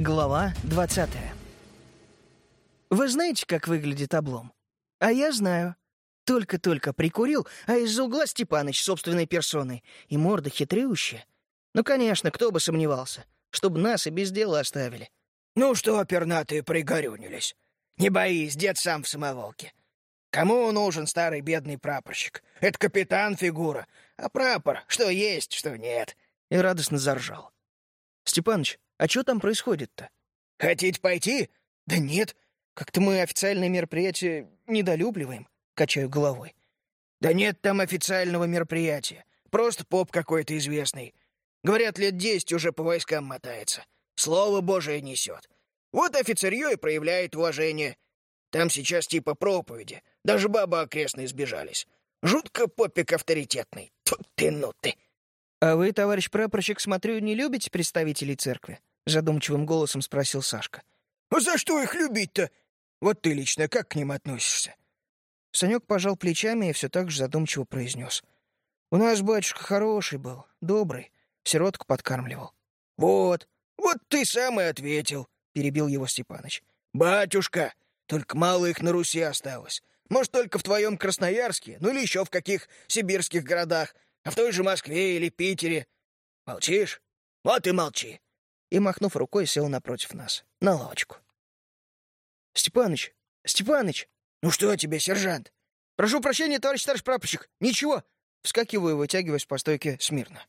Глава 20 Вы знаете, как выглядит облом? А я знаю. Только-только прикурил, а из-за угла Степаныч собственной персоной. И морда хитрющая. Ну, конечно, кто бы сомневался. Чтобы нас и без дела оставили. «Ну что, пернатые пригорюнились? Не боись, дед сам в самоволке. Кому нужен старый бедный прапорщик? Это капитан фигура, а прапор что есть, что нет». И радостно заржал. «Степаныч, а что там происходит-то? Хотите пойти? Да нет. Как-то мы официальные мероприятия недолюбливаем. Качаю головой. Да нет там официального мероприятия. Просто поп какой-то известный. Говорят, лет десять уже по войскам мотается. Слово Божие несет. Вот офицерье и проявляет уважение. Там сейчас типа проповеди. Даже бабы окрестные сбежались. Жутко попик авторитетный. Тут ты, ну ты. А вы, товарищ прапорщик, смотрю, не любите представителей церкви? — задумчивым голосом спросил Сашка. «А за что их любить-то? Вот ты лично как к ним относишься?» Санек пожал плечами и все так же задумчиво произнес. «У нас батюшка хороший был, добрый, сиротку подкармливал». «Вот, вот ты сам и ответил», — перебил его Степаныч. «Батюшка, только мало их на Руси осталось. Может, только в твоем Красноярске, ну или еще в каких сибирских городах, а в той же Москве или Питере. Молчишь? Вот и молчи и, махнув рукой, сел напротив нас, на лавочку. «Степаныч! Степаныч!» «Ну что тебе, сержант?» «Прошу прощения, товарищ старший прапорщик! Ничего!» Вскакиваю, вытягиваясь по стойке смирно.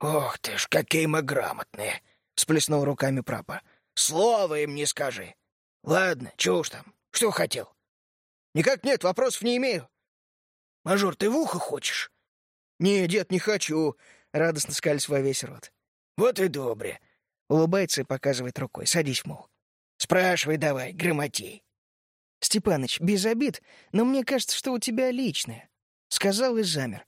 «Ох ты ж, какие мы грамотные!» — сплеснул руками прапор. «Слова им не скажи. Ладно, чего уж там, что хотел?» «Никак нет, вопросов не имею». «Мажор, ты в ухо хочешь?» «Не, дед, не хочу», — радостно скались во весь рот. «Вот и добре. Улыбается и показывает рукой. Садись, мол. Спрашивай давай, грамотей. Степаныч, без обид, но мне кажется, что у тебя личное. Сказал и замер.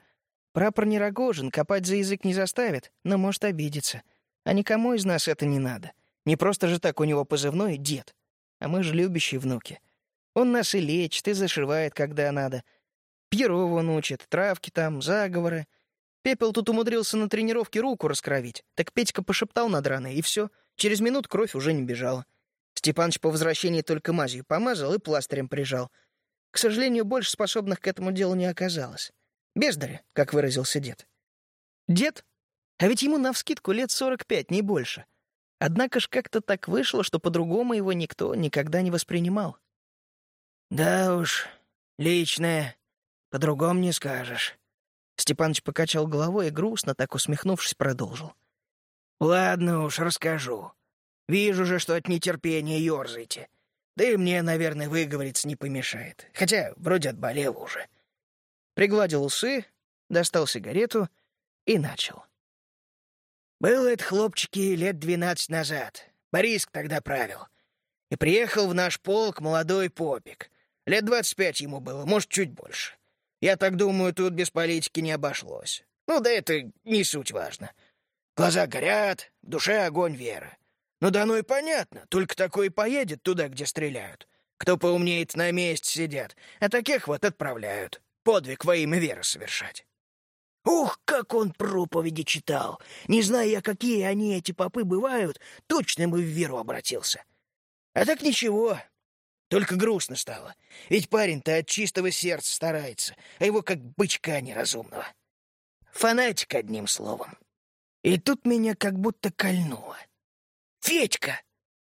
Прапор не Рогожин, копать за язык не заставит, но может обидеться. А никому из нас это не надо. Не просто же так у него позывной «дед». А мы же любящие внуки. Он нас и лечит, и зашивает, когда надо. Пьерова он учит, травки там, заговоры. Пепел тут умудрился на тренировке руку раскровить. Так Петька пошептал над раной, и все. Через минут кровь уже не бежала. Степаныч по возвращении только мазью помазал и пластырем прижал. К сожалению, больше способных к этому делу не оказалось. Бездаря, как выразился дед. Дед? А ведь ему навскидку лет сорок пять, не больше. Однако ж как-то так вышло, что по-другому его никто никогда не воспринимал. «Да уж, личное, по-другому не скажешь», Степаныч покачал головой и грустно, так усмехнувшись, продолжил. «Ладно уж, расскажу. Вижу же, что от нетерпения ерзаете. Да и мне, наверное, выговориться не помешает. Хотя вроде отболел уже». Пригладил усы, достал сигарету и начал. «Было это, хлопчики, лет двенадцать назад. Бориск тогда правил. И приехал в наш полк молодой попик. Лет двадцать пять ему было, может, чуть больше. Я так думаю, тут без политики не обошлось. Ну да это не суть важно. Глаза горят, в душе огонь веры. Ну да ну и понятно, только такой поедет туда, где стреляют. Кто поумнеет, на месте сидят, а таких вот отправляют. Подвиг во имя веры совершать. Ух, как он проповеди читал! Не знаю я, какие они, эти попы, бывают, точно бы в веру обратился. А так ничего, только грустно стало. Ведь парень-то от чистого сердца старается, а его как бычка неразумного. Фанатик, одним словом. И тут меня как будто кольнуло. Федька!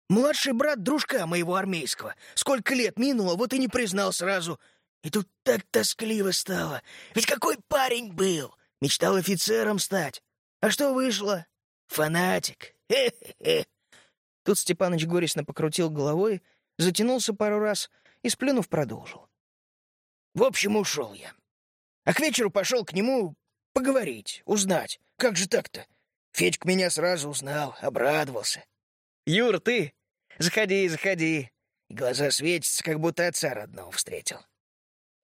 Младший брат дружка моего армейского. Сколько лет минуло, вот и не признал сразу. И тут так тоскливо стало. Ведь какой парень был! Мечтал офицером стать. А что вышло? Фанатик. Хе-хе-хе. Тут Степаныч горестно покрутил головой, затянулся пару раз и, сплюнув, продолжил. В общем, ушел я. А к вечеру пошел к нему поговорить, узнать. Как же так-то? Федька меня сразу узнал, обрадовался. «Юр, ты? Заходи, заходи!» И глаза светятся, как будто отца родного встретил.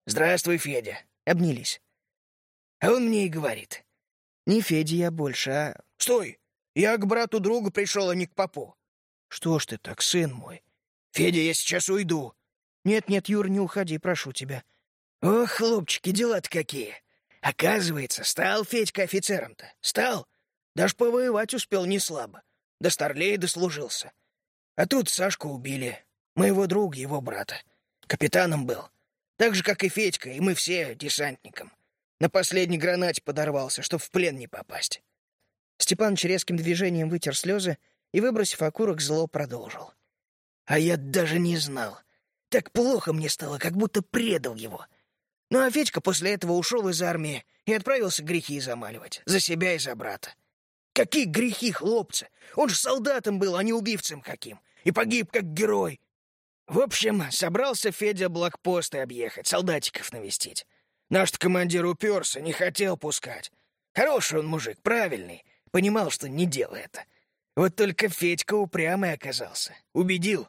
«Здравствуй, Федя!» Обнялись. А он мне и говорит. «Не Федя я больше, а...» «Стой! Я к брату-другу пришел, а не к попу!» «Что ж ты так, сын мой? «Федя, я сейчас уйду». «Нет-нет, Юр, не уходи, прошу тебя». «Ох, хлопчики, дела-то какие! Оказывается, стал Федька офицером-то. Стал. Даже повоевать успел не слабо. До старлей дослужился. А тут Сашку убили. Моего друга, его брата. Капитаном был. Так же, как и Федька, и мы все десантником. На последней гранате подорвался, чтоб в плен не попасть. Степаныч резким движением вытер слезы и, выбросив окурок, зло продолжил. А я даже не знал. Так плохо мне стало, как будто предал его. Ну а Федька после этого ушел из армии и отправился грехи замаливать. За себя и за брата. Какие грехи, хлопцы! Он же солдатом был, а не убивцем каким. И погиб как герой. В общем, собрался Федя блокпосты объехать, солдатиков навестить. наш командир уперся, не хотел пускать. Хороший он мужик, правильный. Понимал, что не дело это. Вот только Федька упрямый оказался. Убедил.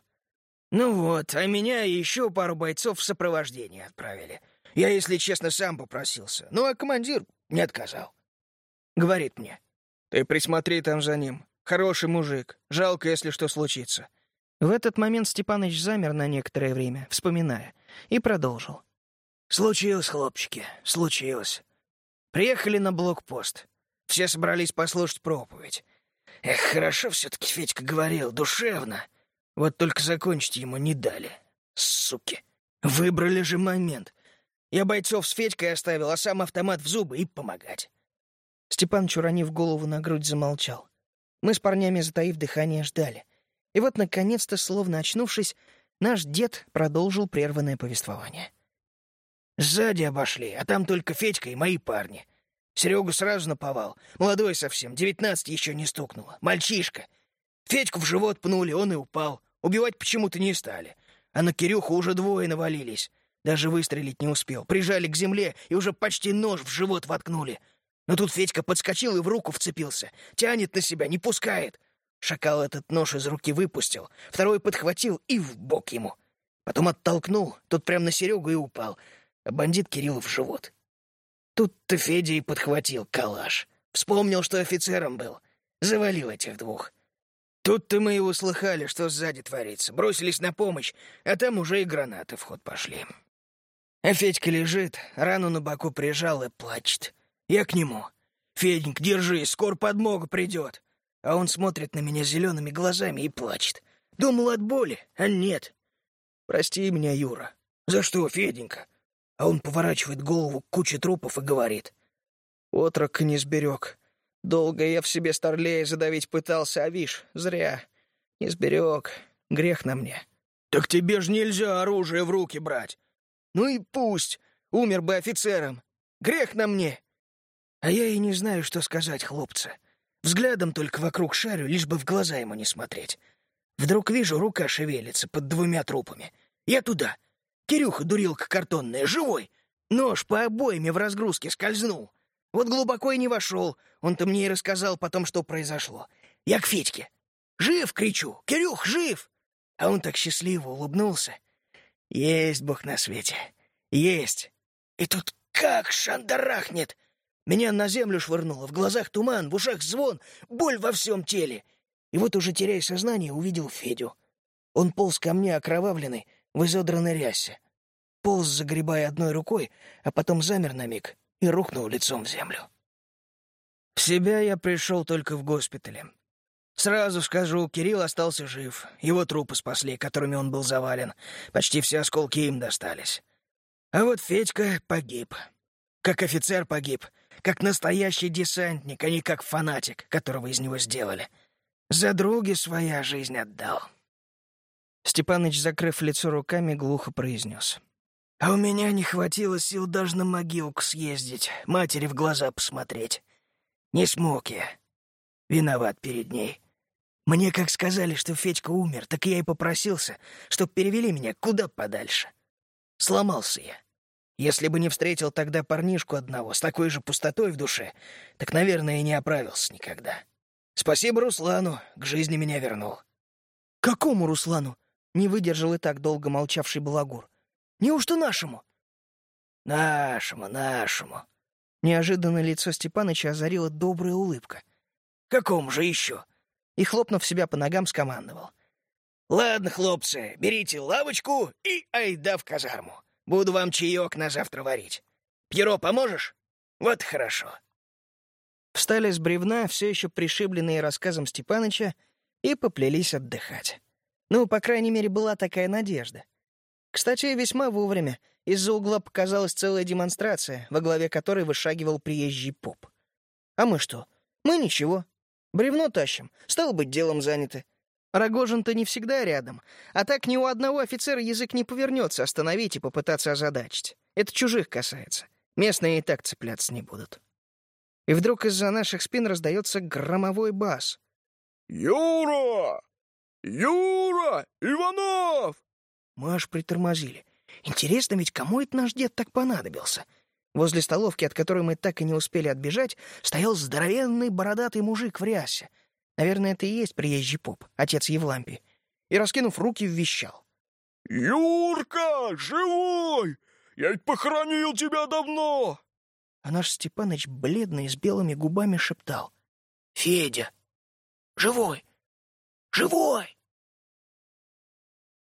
Ну вот, а меня и еще пару бойцов в сопровождение отправили. Я, если честно, сам попросился. Ну, а командир не отказал. Говорит мне. Ты присмотри там за ним. Хороший мужик. Жалко, если что случится. В этот момент Степаныч замер на некоторое время, вспоминая, и продолжил. «Случилось, хлопчики, случилось. Приехали на блокпост. Все собрались послушать проповедь. Эх, хорошо все-таки Федька говорил, душевно. Вот только закончить ему не дали. Суки. Выбрали же момент. Я бойцов с Федькой оставил, а сам автомат в зубы и помогать. Степан, уронив голову на грудь, замолчал. Мы с парнями, затаив дыхание, ждали. И вот, наконец-то, словно очнувшись, наш дед продолжил прерванное повествование. Сзади обошли, а там только Федька и мои парни. Серегу сразу наповал. Молодой совсем, девятнадцать еще не стукнуло. Мальчишка. Федьку в живот пнули, он и упал. Убивать почему-то не стали. А на Кирюху уже двое навалились. Даже выстрелить не успел. Прижали к земле и уже почти нож в живот воткнули. Но тут Федька подскочил и в руку вцепился. Тянет на себя, не пускает. Шакал этот нож из руки выпустил. Второй подхватил и в бок ему. Потом оттолкнул, тот прямо на Серегу и упал. А бандит Кирилл в живот. Тут-то Федя и подхватил калаш. Вспомнил, что офицером был. Завалил этих двух. Тут-то мы и услыхали, что сзади творится. Бросились на помощь, а там уже и гранаты в ход пошли. А Федька лежит, рану на боку прижал и плачет. Я к нему. «Феденька, держись, скоро подмога придет». А он смотрит на меня зелеными глазами и плачет. Думал от боли, а нет. «Прости меня, Юра». «За что, Феденька?» А он поворачивает голову к куче трупов и говорит. «Отрок не сберег. Долго я в себе старлея задавить пытался, а вишь, зря. Не сберег. Грех на мне. Так тебе ж нельзя оружие в руки брать. Ну и пусть. Умер бы офицером. Грех на мне. А я и не знаю, что сказать, хлопцы. Взглядом только вокруг шарю, лишь бы в глаза ему не смотреть. Вдруг вижу, рука шевелится под двумя трупами. Я туда. Кирюха, дурилка картонная, живой. Нож по обоими в разгрузке скользнул. Вот глубоко и не вошел. Он-то мне и рассказал потом, что произошло. Я к Федьке. «Жив!» — кричу. «Кирюх, жив!» А он так счастливо улыбнулся. Есть Бог на свете. Есть. И тут как шандарахнет! Меня на землю швырнуло, в глазах туман, в ушах звон, боль во всем теле. И вот уже теряя сознание, увидел Федю. Он полз ко мне окровавленный, в изодранной рясе. Полз, загребая одной рукой, а потом замер на миг и рухнул лицом в землю. В себя я пришел только в госпитале. Сразу скажу, Кирилл остался жив. Его трупы спасли, которыми он был завален. Почти все осколки им достались. А вот Федька погиб. Как офицер погиб. Как настоящий десантник, а не как фанатик, которого из него сделали. За други своя жизнь отдал. Степаныч, закрыв лицо руками, глухо произнес. А у меня не хватило сил даже на могилку съездить, матери в глаза посмотреть. Не смог я. Виноват перед ней. Мне как сказали, что Федька умер, так я и попросился, чтоб перевели меня куда подальше. Сломался я. Если бы не встретил тогда парнишку одного с такой же пустотой в душе, так, наверное, и не оправился никогда. Спасибо Руслану, к жизни меня вернул. «Какому Руслану?» — не выдержал и так долго молчавший Балагур. Неужто нашему?» «Нашему, нашему». Неожиданно лицо Степаныча озарила добрая улыбка. «Какому же еще?» И, хлопнув себя по ногам, скомандовал. «Ладно, хлопцы, берите лавочку и айда в казарму. Буду вам чаек на завтра варить. Пьеро, поможешь? Вот хорошо». Встали с бревна, все еще пришибленные рассказом Степаныча, и поплелись отдыхать. Ну, по крайней мере, была такая надежда. Кстати, весьма вовремя. Из-за угла показалась целая демонстрация, во главе которой вышагивал приезжий поп. А мы что? Мы ничего. Бревно тащим. Стало быть, делом заняты. Рогожин-то не всегда рядом. А так ни у одного офицера язык не повернется остановить и попытаться озадачить. Это чужих касается. Местные и так цепляться не будут. И вдруг из-за наших спин раздается громовой бас. «Юра! Юра! Иванов!» Мы аж притормозили. Интересно ведь, кому это наш дед так понадобился? Возле столовки, от которой мы так и не успели отбежать, стоял здоровенный бородатый мужик в рясе. Наверное, это и есть приезжий поп, отец Евлампий. И, раскинув руки, вещал. «Юрка, живой! Я ведь похоронил тебя давно!» А наш Степаныч, бледный, с белыми губами, шептал. «Федя! Живой! Живой!»